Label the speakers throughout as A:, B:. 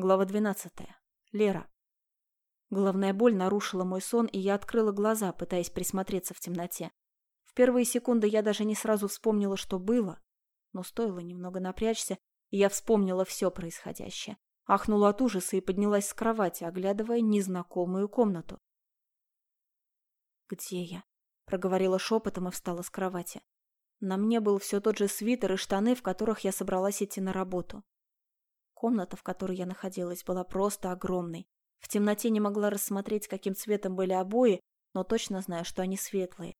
A: Глава 12. Лера. Головная боль нарушила мой сон, и я открыла глаза, пытаясь присмотреться в темноте. В первые секунды я даже не сразу вспомнила, что было, но стоило немного напрячься, и я вспомнила все происходящее. Ахнула от ужаса и поднялась с кровати, оглядывая незнакомую комнату. «Где я?» – проговорила шепотом и встала с кровати. На мне был все тот же свитер и штаны, в которых я собралась идти на работу. Комната, в которой я находилась, была просто огромной. В темноте не могла рассмотреть, каким цветом были обои, но точно знаю, что они светлые.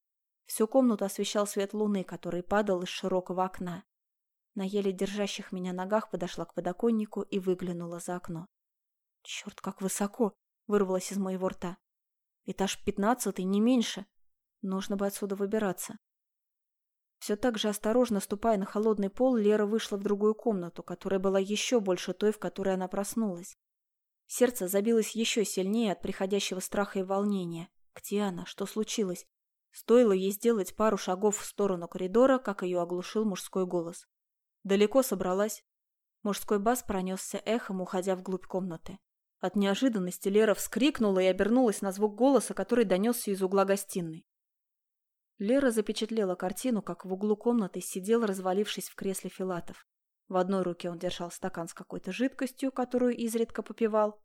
A: Всю комнату освещал свет луны, который падал из широкого окна. На еле держащих меня ногах подошла к подоконнику и выглянула за окно. «Черт, как высоко!» — вырвалось из моего рта. «Этаж пятнадцатый, не меньше. Нужно бы отсюда выбираться». Все так же осторожно ступая на холодный пол, Лера вышла в другую комнату, которая была еще больше той, в которой она проснулась. Сердце забилось еще сильнее от приходящего страха и волнения. Где она? Что случилось? Стоило ей сделать пару шагов в сторону коридора, как ее оглушил мужской голос. Далеко собралась. Мужской бас пронесся эхом, уходя вглубь комнаты. От неожиданности Лера вскрикнула и обернулась на звук голоса, который донесся из угла гостиной. Лера запечатлела картину, как в углу комнаты сидел, развалившись в кресле Филатов. В одной руке он держал стакан с какой-то жидкостью, которую изредка попивал.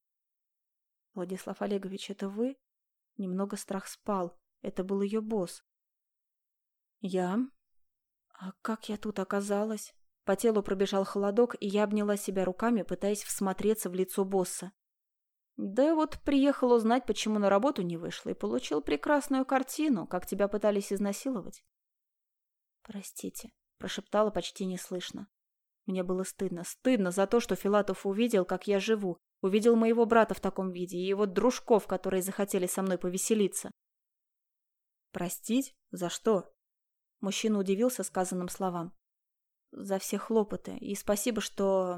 A: «Владислав Олегович, это вы?» Немного страх спал. Это был ее босс. «Я? А как я тут оказалась?» По телу пробежал холодок, и я обняла себя руками, пытаясь всмотреться в лицо босса. Да вот приехал узнать, почему на работу не вышла, и получил прекрасную картину, как тебя пытались изнасиловать. Простите, прошептала почти неслышно. Мне было стыдно, стыдно за то, что Филатов увидел, как я живу, увидел моего брата в таком виде и его дружков, которые захотели со мной повеселиться. Простить? За что? Мужчина удивился сказанным словам. За все хлопоты. И спасибо, что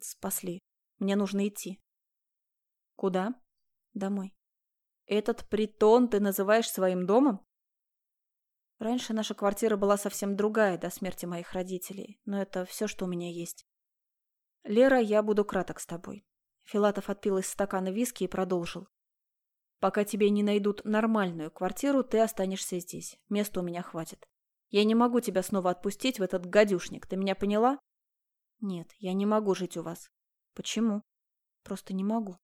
A: спасли. Мне нужно идти. Куда? Домой. Этот притон ты называешь своим домом? Раньше наша квартира была совсем другая до смерти моих родителей, но это все, что у меня есть. Лера, я буду краток с тобой. Филатов отпил из стакана виски и продолжил. Пока тебе не найдут нормальную квартиру, ты останешься здесь. Места у меня хватит. Я не могу тебя снова отпустить в этот гадюшник, ты меня поняла? Нет, я не могу жить у вас. Почему? Просто не могу.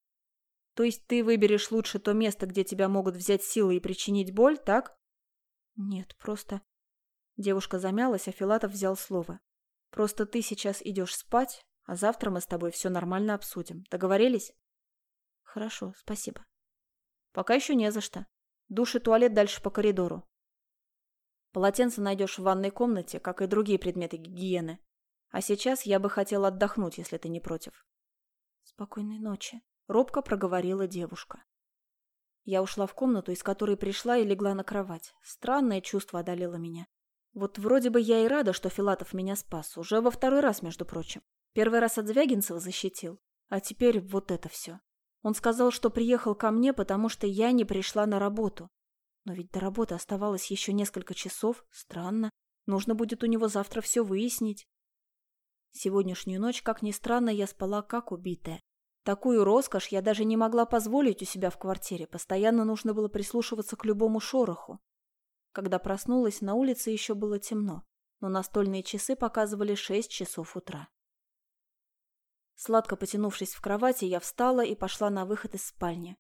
A: То есть ты выберешь лучше то место, где тебя могут взять силой и причинить боль, так? Нет, просто... Девушка замялась, а Филатов взял слово. Просто ты сейчас идешь спать, а завтра мы с тобой все нормально обсудим. Договорились? Хорошо, спасибо. Пока еще не за что. Душ и туалет дальше по коридору. Полотенце найдешь в ванной комнате, как и другие предметы гигиены. А сейчас я бы хотела отдохнуть, если ты не против. Спокойной ночи. Робко проговорила девушка. Я ушла в комнату, из которой пришла и легла на кровать. Странное чувство одолело меня. Вот вроде бы я и рада, что Филатов меня спас. Уже во второй раз, между прочим. Первый раз от Звягинцева защитил. А теперь вот это все. Он сказал, что приехал ко мне, потому что я не пришла на работу. Но ведь до работы оставалось еще несколько часов. Странно. Нужно будет у него завтра все выяснить. Сегодняшнюю ночь, как ни странно, я спала как убитая. Такую роскошь я даже не могла позволить у себя в квартире, постоянно нужно было прислушиваться к любому шороху. Когда проснулась, на улице еще было темно, но настольные часы показывали шесть часов утра. Сладко потянувшись в кровати, я встала и пошла на выход из спальни.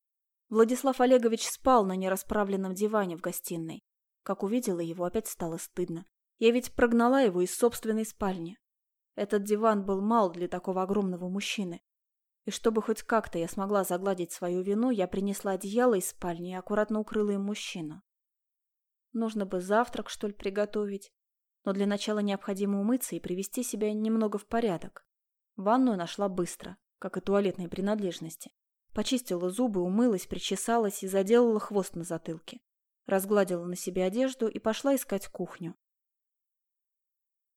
A: Владислав Олегович спал на нерасправленном диване в гостиной. Как увидела его, опять стало стыдно. Я ведь прогнала его из собственной спальни. Этот диван был мал для такого огромного мужчины. И чтобы хоть как-то я смогла загладить свою вину, я принесла одеяло из спальни и аккуратно укрыла им мужчину. Нужно бы завтрак, что ли, приготовить. Но для начала необходимо умыться и привести себя немного в порядок. Ванную нашла быстро, как и туалетные принадлежности. Почистила зубы, умылась, причесалась и заделала хвост на затылке. Разгладила на себе одежду и пошла искать кухню.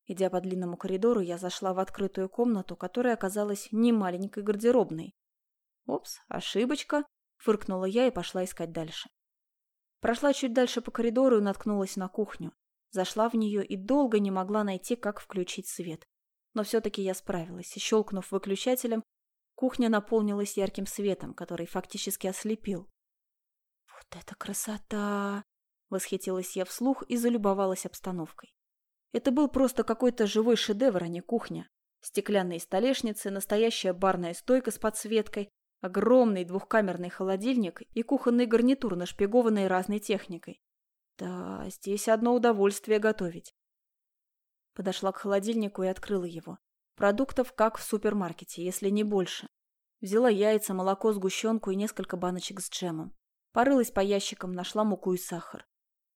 A: Идя по длинному коридору, я зашла в открытую комнату, которая оказалась не маленькой гардеробной. «Опс, ошибочка!» – фыркнула я и пошла искать дальше. Прошла чуть дальше по коридору и наткнулась на кухню. Зашла в нее и долго не могла найти, как включить свет. Но все-таки я справилась, и, щелкнув выключателем, Кухня наполнилась ярким светом, который фактически ослепил. «Вот это красота!» — восхитилась я вслух и залюбовалась обстановкой. Это был просто какой-то живой шедевр, а не кухня. Стеклянные столешницы, настоящая барная стойка с подсветкой, огромный двухкамерный холодильник и кухонный гарнитур, нашпигованный разной техникой. Да, здесь одно удовольствие готовить. Подошла к холодильнику и открыла его. Продуктов как в супермаркете, если не больше. Взяла яйца, молоко, сгущенку и несколько баночек с джемом. Порылась по ящикам, нашла муку и сахар.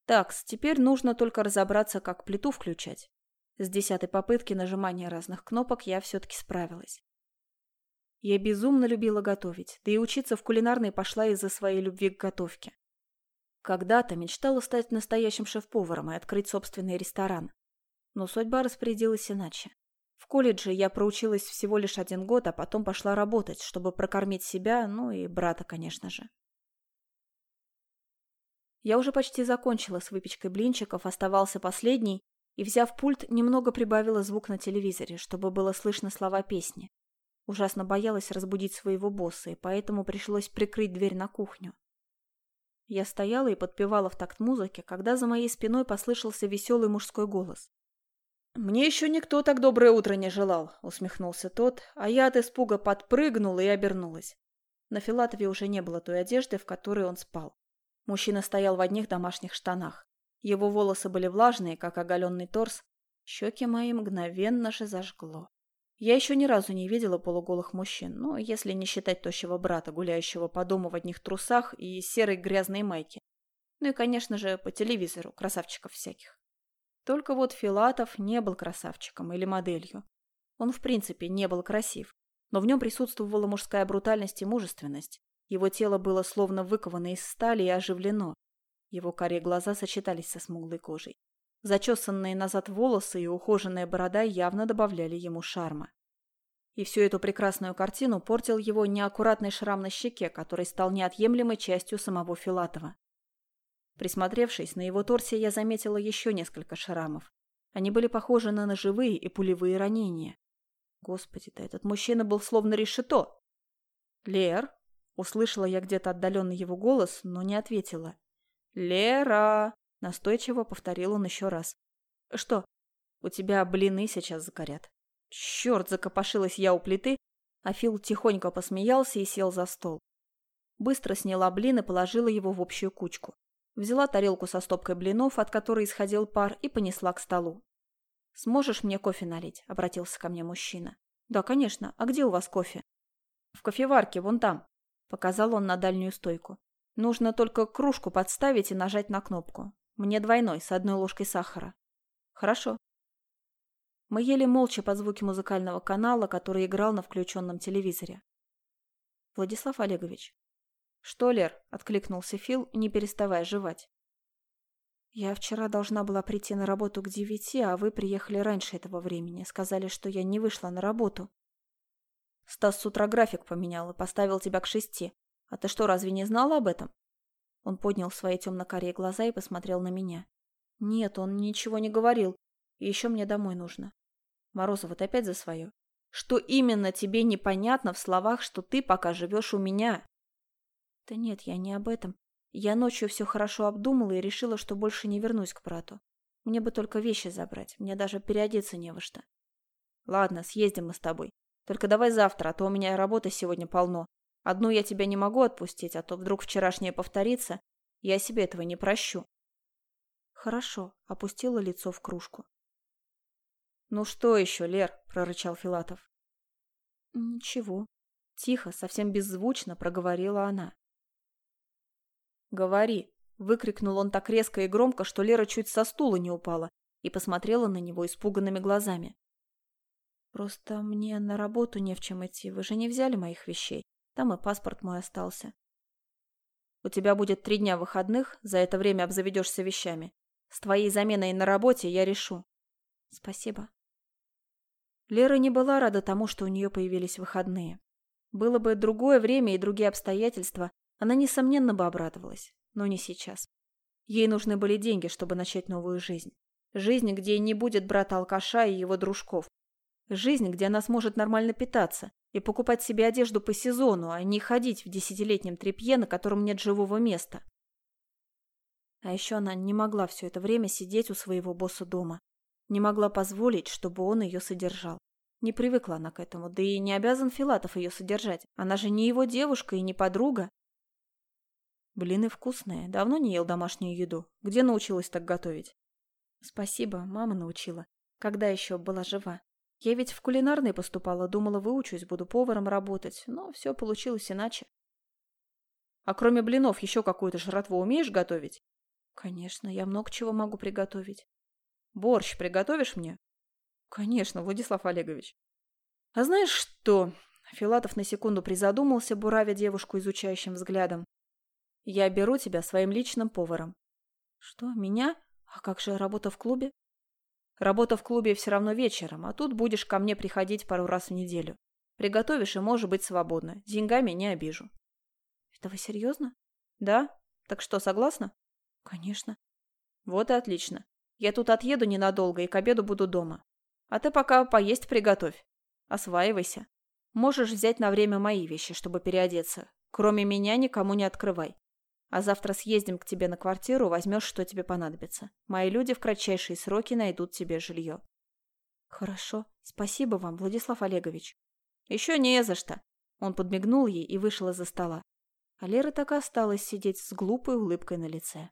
A: Так, теперь нужно только разобраться, как плиту включать. С десятой попытки нажимания разных кнопок я все-таки справилась. Я безумно любила готовить, да и учиться в кулинарной пошла из-за своей любви к готовке. Когда-то мечтала стать настоящим шеф-поваром и открыть собственный ресторан. Но судьба распорядилась иначе. В колледже я проучилась всего лишь один год, а потом пошла работать, чтобы прокормить себя, ну и брата, конечно же. Я уже почти закончила с выпечкой блинчиков, оставался последний, и, взяв пульт, немного прибавила звук на телевизоре, чтобы было слышно слова песни. Ужасно боялась разбудить своего босса, и поэтому пришлось прикрыть дверь на кухню. Я стояла и подпевала в такт музыки, когда за моей спиной послышался веселый мужской голос. «Мне еще никто так доброе утро не желал», — усмехнулся тот, а я от испуга подпрыгнула и обернулась. На Филатове уже не было той одежды, в которой он спал. Мужчина стоял в одних домашних штанах. Его волосы были влажные, как оголенный торс. Щеки мои мгновенно же зажгло. Я еще ни разу не видела полуголых мужчин, ну, если не считать тощего брата, гуляющего по дому в одних трусах и серой грязной майке. Ну и, конечно же, по телевизору, красавчиков всяких. Только вот Филатов не был красавчиком или моделью. Он в принципе не был красив, но в нем присутствовала мужская брутальность и мужественность. Его тело было словно выковано из стали и оживлено. Его карие глаза сочетались со смуглой кожей. Зачесанные назад волосы и ухоженная борода явно добавляли ему шарма. И всю эту прекрасную картину портил его неаккуратный шрам на щеке, который стал неотъемлемой частью самого Филатова. Присмотревшись, на его торсе я заметила еще несколько шрамов. Они были похожи на ножевые и пулевые ранения. Господи, да этот мужчина был словно решето. «Лер?» — услышала я где-то отдаленный его голос, но не ответила. «Лера!» — настойчиво повторил он еще раз. «Что? У тебя блины сейчас закорят». Черт, закопошилась я у плиты, а Фил тихонько посмеялся и сел за стол. Быстро сняла блин и положила его в общую кучку. Взяла тарелку со стопкой блинов, от которой исходил пар, и понесла к столу. «Сможешь мне кофе налить?» – обратился ко мне мужчина. «Да, конечно. А где у вас кофе?» «В кофеварке, вон там», – показал он на дальнюю стойку. «Нужно только кружку подставить и нажать на кнопку. Мне двойной, с одной ложкой сахара». «Хорошо». Мы ели молча под звуки музыкального канала, который играл на включенном телевизоре. «Владислав Олегович, «Что, Лер?» – откликнулся Фил, не переставая жевать. «Я вчера должна была прийти на работу к девяти, а вы приехали раньше этого времени. Сказали, что я не вышла на работу». «Стас с утра график поменял и поставил тебя к шести. А ты что, разве не знала об этом?» Он поднял свои темно-карие глаза и посмотрел на меня. «Нет, он ничего не говорил. И еще мне домой нужно». «Морозова, ты опять за свое?» «Что именно тебе непонятно в словах, что ты пока живешь у меня?» Да нет, я не об этом. Я ночью все хорошо обдумала и решила, что больше не вернусь к брату. Мне бы только вещи забрать, мне даже переодеться не во что. Ладно, съездим мы с тобой. Только давай завтра, а то у меня работы сегодня полно. Одну я тебя не могу отпустить, а то вдруг вчерашнее повторится. Я себе этого не прощу. Хорошо, опустила лицо в кружку. Ну что еще, Лер, прорычал Филатов. Ничего. Тихо, совсем беззвучно проговорила она. «Говори!» – выкрикнул он так резко и громко, что Лера чуть со стула не упала и посмотрела на него испуганными глазами. «Просто мне на работу не в чем идти. Вы же не взяли моих вещей. Там и паспорт мой остался». «У тебя будет три дня выходных, за это время обзаведешься вещами. С твоей заменой на работе я решу». «Спасибо». Лера не была рада тому, что у нее появились выходные. Было бы другое время и другие обстоятельства, она, несомненно, бы обрадовалась, но не сейчас. Ей нужны были деньги, чтобы начать новую жизнь. Жизнь, где не будет брата-алкаша и его дружков. Жизнь, где она сможет нормально питаться, И покупать себе одежду по сезону, а не ходить в десятилетнем тряпье, на котором нет живого места. А еще она не могла все это время сидеть у своего босса дома. Не могла позволить, чтобы он ее содержал. Не привыкла она к этому, да и не обязан Филатов ее содержать. Она же не его девушка и не подруга. Блины вкусные. Давно не ел домашнюю еду. Где научилась так готовить? Спасибо, мама научила. Когда еще была жива. Я ведь в кулинарной поступала, думала, выучусь, буду поваром работать. Но все получилось иначе. А кроме блинов еще какую-то жратву умеешь готовить? Конечно, я много чего могу приготовить. Борщ приготовишь мне? Конечно, Владислав Олегович. А знаешь что? Филатов на секунду призадумался, буравя девушку изучающим взглядом. Я беру тебя своим личным поваром. Что, меня? А как же работа в клубе? Работа в клубе все равно вечером, а тут будешь ко мне приходить пару раз в неделю. Приготовишь и можешь быть свободна. Деньгами не обижу. Это вы серьезно? Да? Так что, согласна? Конечно. Вот и отлично. Я тут отъеду ненадолго и к обеду буду дома. А ты пока поесть приготовь. Осваивайся. Можешь взять на время мои вещи, чтобы переодеться. Кроме меня никому не открывай. А завтра съездим к тебе на квартиру, возьмешь, что тебе понадобится. Мои люди в кратчайшие сроки найдут тебе жилье. Хорошо. Спасибо вам, Владислав Олегович. Еще не за что. Он подмигнул ей и вышел из-за стола. А Лера так и осталась сидеть с глупой улыбкой на лице.